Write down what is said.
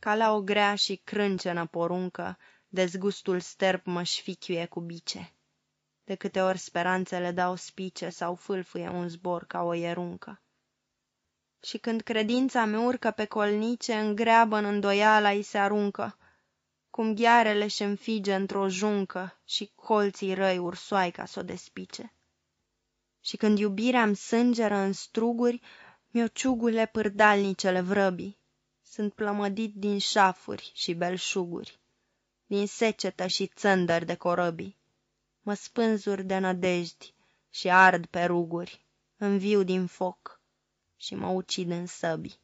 Ca la o grea și crâncenă poruncă, Dezgustul sterp mă șfichiuie cu bice. De câte ori speranțele dau spice Sau fâlfâie un zbor ca o ieruncă. Și când credința mi urcă pe colnice, Îngreabă în îndoiala îi se aruncă, Cum ghearele și înfige într-o juncă Și colții răi ursoaica s-o despice. Și când iubirea-mi sângeră în struguri, Mi-o ciugule pârdalnicele vrăbii, Sunt plămădit din șafuri și belșuguri din secetă și țândări de corăbii. Mă spânzur de nădejdi și ard pe ruguri, înviu din foc și mă ucid în săbii.